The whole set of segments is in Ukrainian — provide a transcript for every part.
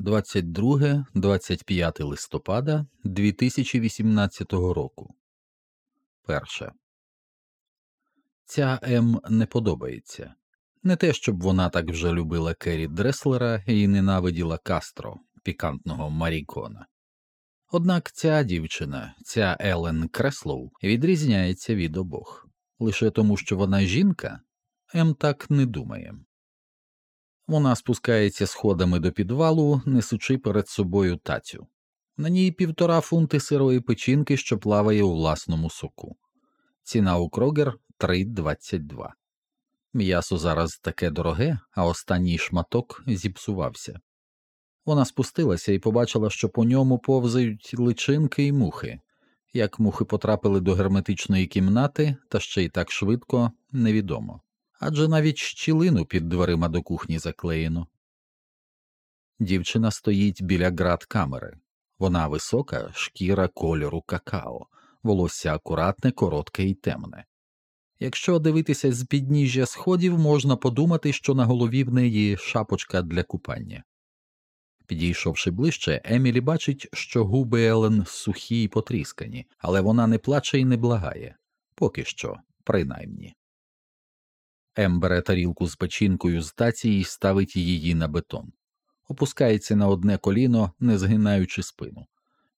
22-25 листопада 2018 року. Перше. Ця М не подобається. Не те, щоб вона так вже любила Керрі Дреслера і ненавиділа Кастро, пікантного Марікона. Однак ця дівчина, ця Елен Креслоу, відрізняється від обох. Лише тому, що вона жінка, М так не думає. Вона спускається сходами до підвалу, несучи перед собою тацю. На ній півтора фунти сирої печінки, що плаває у власному соку. Ціна у Крогер 3,22. М'ясо зараз таке дороге, а останній шматок зіпсувався. Вона спустилася і побачила, що по ньому повзають личинки і мухи. Як мухи потрапили до герметичної кімнати, та ще й так швидко, невідомо адже навіть щілину під дверима до кухні заклеєно. Дівчина стоїть біля град камери. Вона висока, шкіра кольору какао, волосся акуратне, коротке і темне. Якщо дивитися з підніжжя сходів, можна подумати, що на голові в неї шапочка для купання. Підійшовши ближче, Емілі бачить, що губи Елен сухі й потріскані, але вона не плаче і не благає поки що, принаймні. Ем бере тарілку з печінкою з таці і ставить її на бетон, опускається на одне коліно, не згинаючи спину.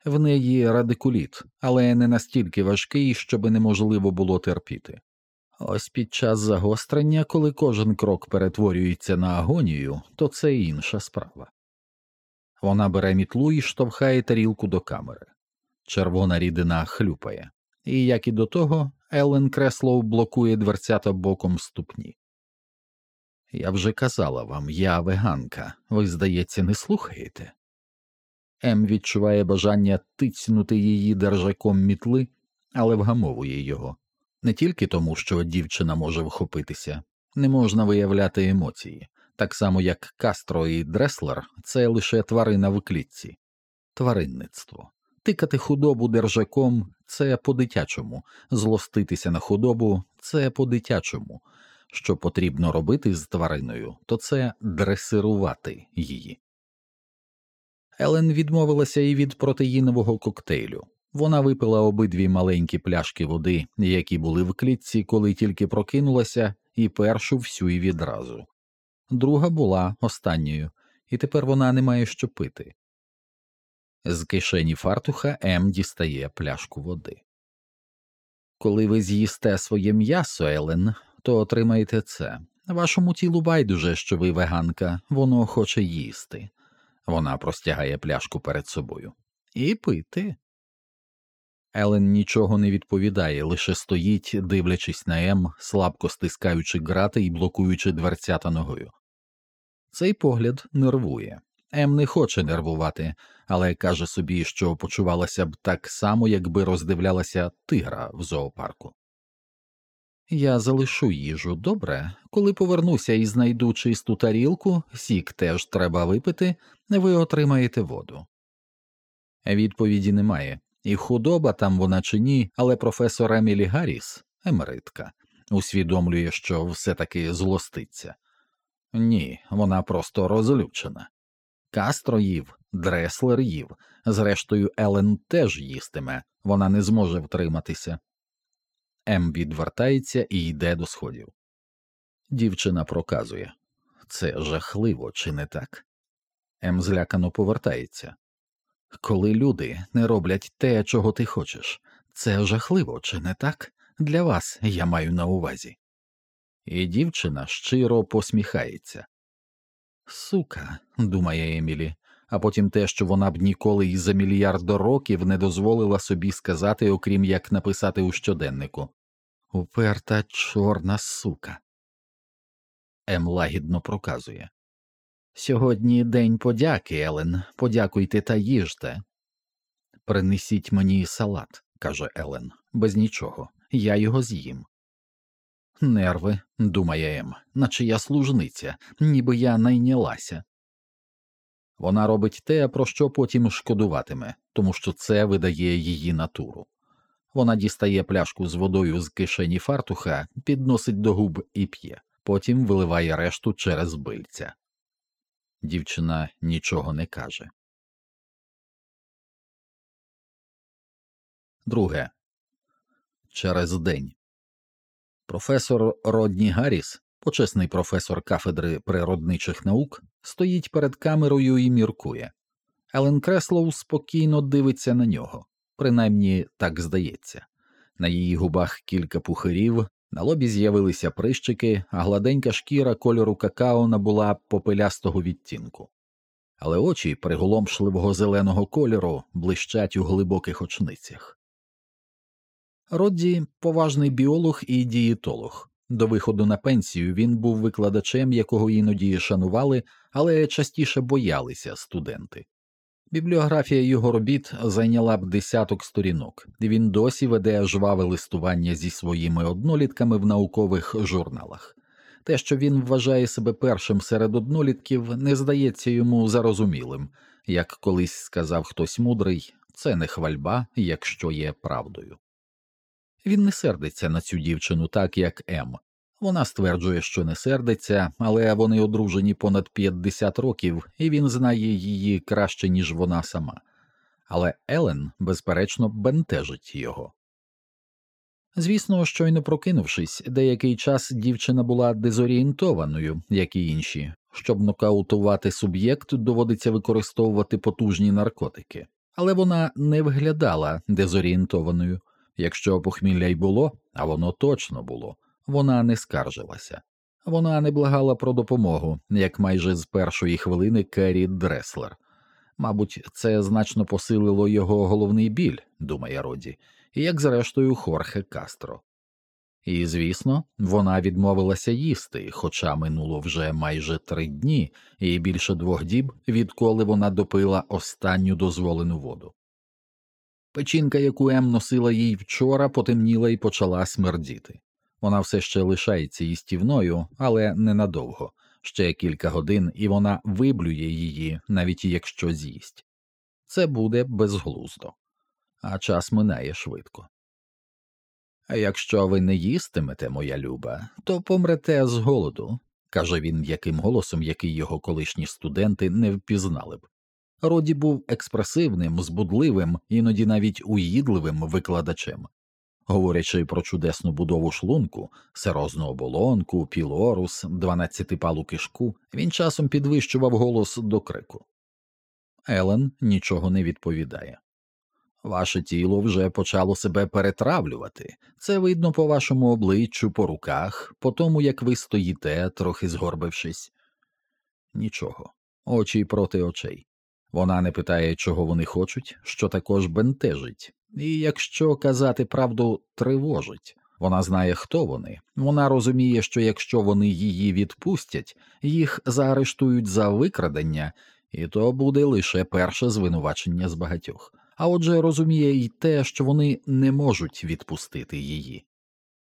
В неї радикуліт, але не настільки важкий, щоби неможливо було терпіти. Ось під час загострення, коли кожен крок перетворюється на агонію, то це інша справа. Вона бере мітлу і штовхає тарілку до камери. Червона рідина хлюпає, і, як і до того, Елен Креслоу блокує дверцята боком ступні. Я вже казала вам, я веганка, ви, здається, не слухаєте. Ем відчуває бажання тицнути її держаком мітли, але вгамовує його не тільки тому, що дівчина може вхопитися, не можна виявляти емоції, так само як Кастро і Дреслер це лише тварина в клітці, тваринництво. Тикати худобу держаком це по дитячому, злоститися на худобу це по дитячому. Що потрібно робити з твариною, то це дресирувати її. Елен відмовилася і від протеїнового коктейлю. Вона випила обидві маленькі пляшки води, які були в клітці, коли тільки прокинулася, і першу всю і відразу. Друга була останньою, і тепер вона не має що пити. З кишені фартуха М дістає пляшку води. Коли ви з'їсте своє м'ясо, Елен, то отримаєте це. Вашому тілу байдуже, що ви веганка, воно хоче їсти. Вона простягає пляшку перед собою. І пити. Елен нічого не відповідає, лише стоїть, дивлячись на М, слабко стискаючи грати і блокуючи дверцята ногою. Цей погляд нервує. Ем не хоче нервувати, але каже собі, що почувалася б так само, якби роздивлялася тигра в зоопарку. Я залишу їжу добре, коли повернуся і знайду чисту тарілку, сік теж треба випити, ви отримаєте воду. Відповіді немає, і худоба там вона чи ні, але професор Емілі Гарріс, емеритка, усвідомлює, що все таки злоститься. Ні, вона просто розлючена. Кастро їв, дреслер їв, зрештою, Елен теж їстиме, вона не зможе втриматися. М відвертається і йде до сходів. Дівчина проказує це жахливо, чи не так? М злякано повертається. Коли люди не роблять те, чого ти хочеш, це жахливо, чи не так? Для вас я маю на увазі. І дівчина щиро посміхається. Сука, думає Емілі, а потім те, що вона б ніколи й за мільярд років не дозволила собі сказати, окрім як написати у щоденнику Уперта чорна сука. Ем лагідно проказує. Сьогодні день подяки, Елен. Подякуйте та їжте. Принесіть мені салат, каже Елен, без нічого. Я його з'їм. Нерви, думає Ем, наче я служниця, ніби я найнялася. Вона робить те, про що потім шкодуватиме, тому що це видає її натуру. Вона дістає пляшку з водою з кишені фартуха, підносить до губ і п'є, потім виливає решту через бильця. Дівчина нічого не каже. Друге. Через день. Професор Родні Гарріс, почесний професор кафедри природничих наук, стоїть перед камерою і міркує. Елен Креслоу спокійно дивиться на нього, принаймні так здається. На її губах кілька пухирів, на лобі з'явилися прищики, а гладенька шкіра кольору какао набула попелястого відтінку. Але очі приголомшливого зеленого кольору блищать у глибоких очницях. Родді поважний біолог і дієтолог. До виходу на пенсію він був викладачем, якого іноді шанували, але частіше боялися студенти. Бібліографія його робіт зайняла б десяток сторінок, він досі веде жваве листування зі своїми однолітками в наукових журналах. Те, що він вважає себе першим серед однолітків, не здається йому зарозумілим, як колись сказав хтось мудрий, це не хвальба, якщо є правдою. Він не сердиться на цю дівчину так, як М. Вона стверджує, що не сердиться, але вони одружені понад 50 років, і він знає її краще, ніж вона сама. Але Елен, безперечно, бентежить його. Звісно, щойно прокинувшись, деякий час дівчина була дезорієнтованою, як і інші. Щоб нокаутувати суб'єкт, доводиться використовувати потужні наркотики, але вона не виглядала дезорієнтованою. Якщо похмілля й було, а воно точно було, вона не скаржилася. Вона не благала про допомогу, як майже з першої хвилини Керрі Дреслер. Мабуть, це значно посилило його головний біль, думає Роді, як зрештою Хорхе Кастро. І, звісно, вона відмовилася їсти, хоча минуло вже майже три дні і більше двох діб, відколи вона допила останню дозволену воду. Печінка, яку Ем носила їй вчора, потемніла і почала смердіти. Вона все ще лишається їстівною, але ненадовго, ще кілька годин, і вона виблює її, навіть якщо з'їсть. Це буде безглуздо, а час минає швидко. А якщо ви не їстимете, моя люба, то помрете з голоду, каже він м'яким голосом, який його колишні студенти не впізнали б. Роді був експресивним, збудливим, іноді навіть уїдливим викладачем. Говорячи про чудесну будову шлунку, серозну оболонку, пілорус, дванадцятипалу кишку, він часом підвищував голос до крику. Елен нічого не відповідає. Ваше тіло вже почало себе перетравлювати. Це видно по вашому обличчю, по руках, по тому, як ви стоїте, трохи згорбившись. Нічого, очі проти очей. Вона не питає, чого вони хочуть, що також бентежить, і якщо казати правду, тривожить. Вона знає, хто вони. Вона розуміє, що якщо вони її відпустять, їх заарештують за викрадення, і то буде лише перше звинувачення з багатьох. А отже, розуміє й те, що вони не можуть відпустити її.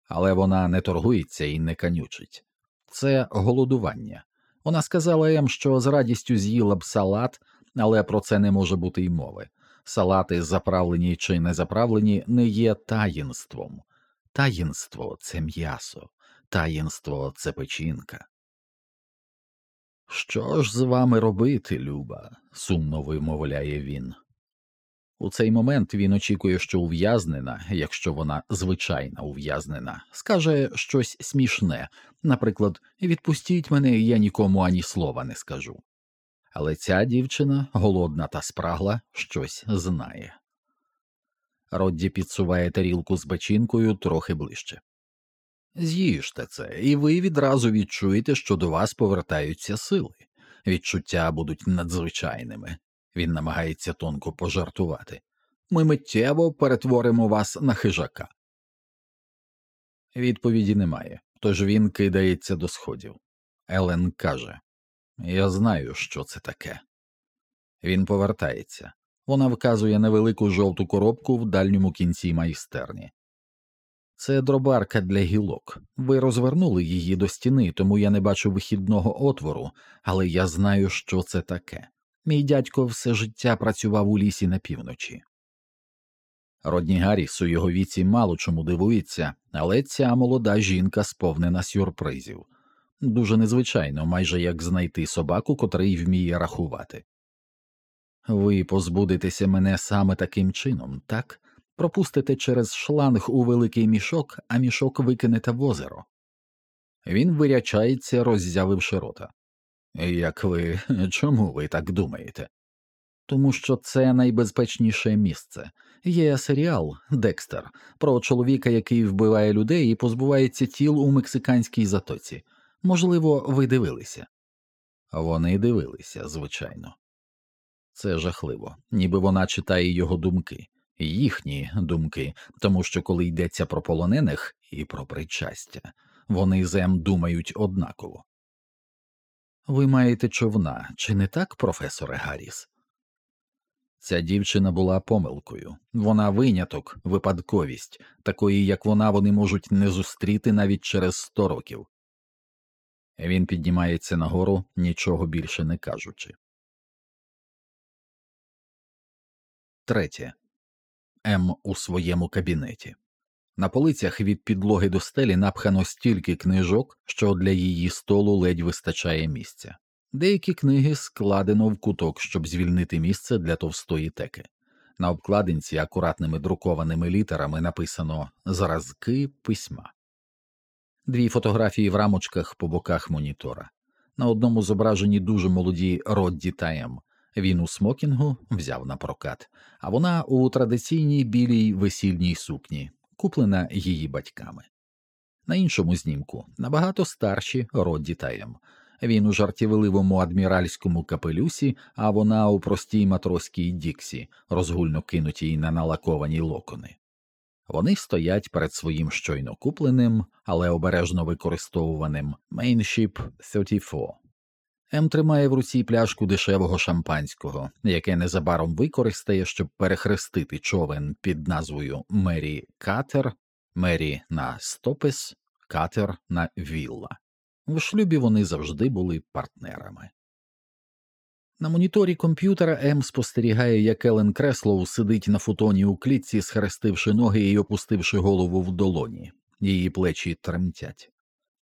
Але вона не торгується і не канючить. Це голодування. Вона сказала їм, що з радістю з'їла б салат, але про це не може бути й мови. Салати, заправлені чи не заправлені, не є таїнством. Таїнство це м'ясо, таїнство це печінка. Що ж з вами робити, Люба? сумно вимовляє він. У цей момент він очікує, що ув'язнена, якщо вона звичайна ув'язнена, скаже щось смішне, наприклад, відпустіть мене, я нікому ані слова не скажу але ця дівчина, голодна та спрагла, щось знає. Родді підсуває тарілку з печінкою трохи ближче. З'їжте це, і ви відразу відчуєте, що до вас повертаються сили. Відчуття будуть надзвичайними. Він намагається тонко пожартувати. Ми миттєво перетворимо вас на хижака. Відповіді немає, тож він кидається до сходів. Елен каже я знаю, що це таке. Він повертається. Вона вказує на велику жовту коробку в дальньому кінці майстерні. Це дробарка для гілок. Ви розвернули її до стіни, тому я не бачу вихідного отвору, але я знаю, що це таке. Мій дядько все життя працював у лісі на півночі. Родні Гарріс у його віці мало чому дивується, але ця молода жінка сповнена сюрпризів. Дуже незвичайно, майже як знайти собаку, котрий вміє рахувати. Ви позбудетеся мене саме таким чином, так? Пропустите через шланг у великий мішок, а мішок викинете в озеро. Він вирячається, роззявивши рота. Як ви чому ви так думаєте? Тому що це найбезпечніше місце. Є серіал Декстер про чоловіка, який вбиває людей і позбувається тіл у мексиканській затоці. Можливо, ви дивилися. Вони дивилися, звичайно. Це жахливо, ніби вона читає його думки, їхні думки, тому що коли йдеться про полонених і про причастя, вони зем думають однаково. Ви маєте човна, чи не так, професоре Гарріс? Ця дівчина була помилкою, вона виняток, випадковість, такої, як вона, вони можуть не зустріти навіть через сто років. Він піднімається нагору, нічого більше не кажучи. Третє М у своєму кабінеті. На полицях від підлоги до стелі напхано стільки книжок, що для її столу ледь вистачає місця. Деякі книги складено в куток, щоб звільнити місце для товстої теки. На обкладинці акуратними друкованими літерами написано Зразки письма, дві фотографії в рамочках по боках монітора. На одному зображені дуже молоді Родді та. Він у смокінгу взяв на прокат, а вона у традиційній білій весільній сукні, куплена її батьками. На іншому знімку набагато старші Родді та. Він у жартівливому адміральському капелюсі, а вона у простій матроській діксі, розгульно кинутій на налаковані локони. Вони стоять перед своїм щойно купленим, але обережно використовуваним Mainship 34. М тримає в руці пляшку дешевого шампанського, яке незабаром використає, щоб перехрестити човен під назвою Мері Катер, Мері на Стопес, Катер на Вілла. В шлюбі вони завжди були партнерами. На моніторі комп'ютера М спостерігає, як Елен Креслоу сидить на футоні у клітці, схрестивши ноги і опустивши голову в долоні, її плечі тремтять.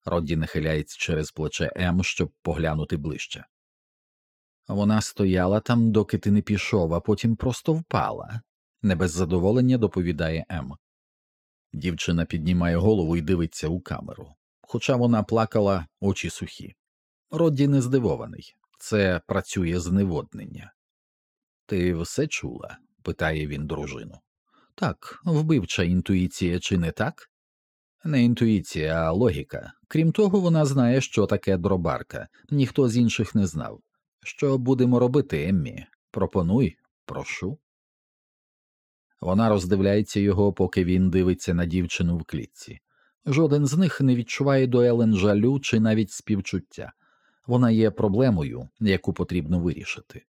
Родді нахиляється через плече М, щоб поглянути ближче. Вона стояла там, доки ти не пішов, а потім просто впала, не без задоволення доповідає М. Дівчина піднімає голову і дивиться у камеру. Хоча вона плакала, очі сухі. Родді не здивований це працює зневоднення. Ти все чула? питає він дружину. Так, вбивча інтуїція, чи не так? Не інтуїція, а логіка. Крім того, вона знає, що таке дробарка, ніхто з інших не знав. Що будемо робити, Еммі? Пропонуй, прошу. Вона роздивляється його, поки він дивиться на дівчину в клітці. Жоден з них не відчуває до Елен жалю чи навіть співчуття вона є проблемою, яку потрібно вирішити.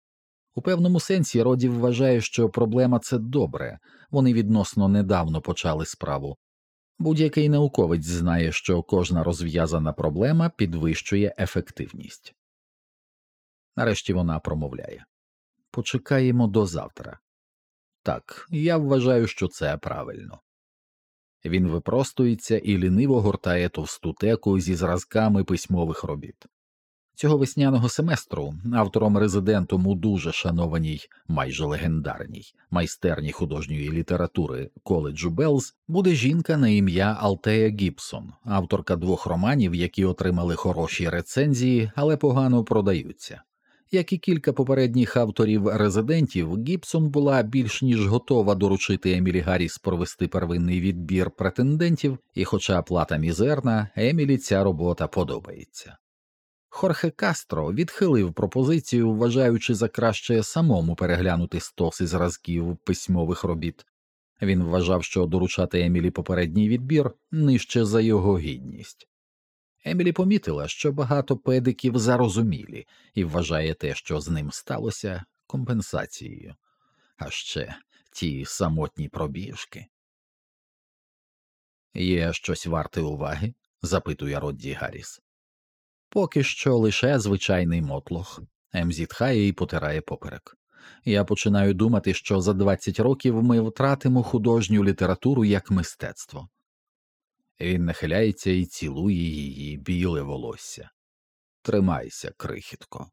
У певному сенсі Роді вважає, що проблема це добре, вони відносно недавно почали справу. Будь-який науковець знає, що кожна розв'язана проблема підвищує ефективність. Нарешті вона промовляє Почекаємо до завтра. Так, я вважаю, що це правильно. Він випростується і ліниво гортає товсту теку зі зразками письмових робіт. Цього весняного семестру автором резидентом у дуже шанованій, майже легендарній майстерні художньої літератури коледжу Белз буде жінка на ім'я Алтея Гібсон, авторка двох романів, які отримали хороші рецензії, але погано продаються. Як і кілька попередніх авторів резидентів, Гібсон була більш ніж готова доручити Емілі Гарріс провести первинний відбір претендентів, і, хоча плата мізерна, Емілі ця робота подобається. Хорхе Кастро відхилив пропозицію, вважаючи за краще самому переглянути стоси зразків письмових робіт. Він вважав, що доручати Емілі попередній відбір нижче за його гідність. Емілі помітила, що багато педиків зарозумілі і вважає те, що з ним сталося, компенсацією, а ще ті самотні пробіжки. Є щось варте уваги? запитує Родді Гарріс. Поки що лише звичайний мотлох. Ем зітхає і потирає поперек. Я починаю думати, що за 20 років ми втратимо художню літературу як мистецтво. Він нахиляється і цілує її біле волосся. Тримайся, крихітко.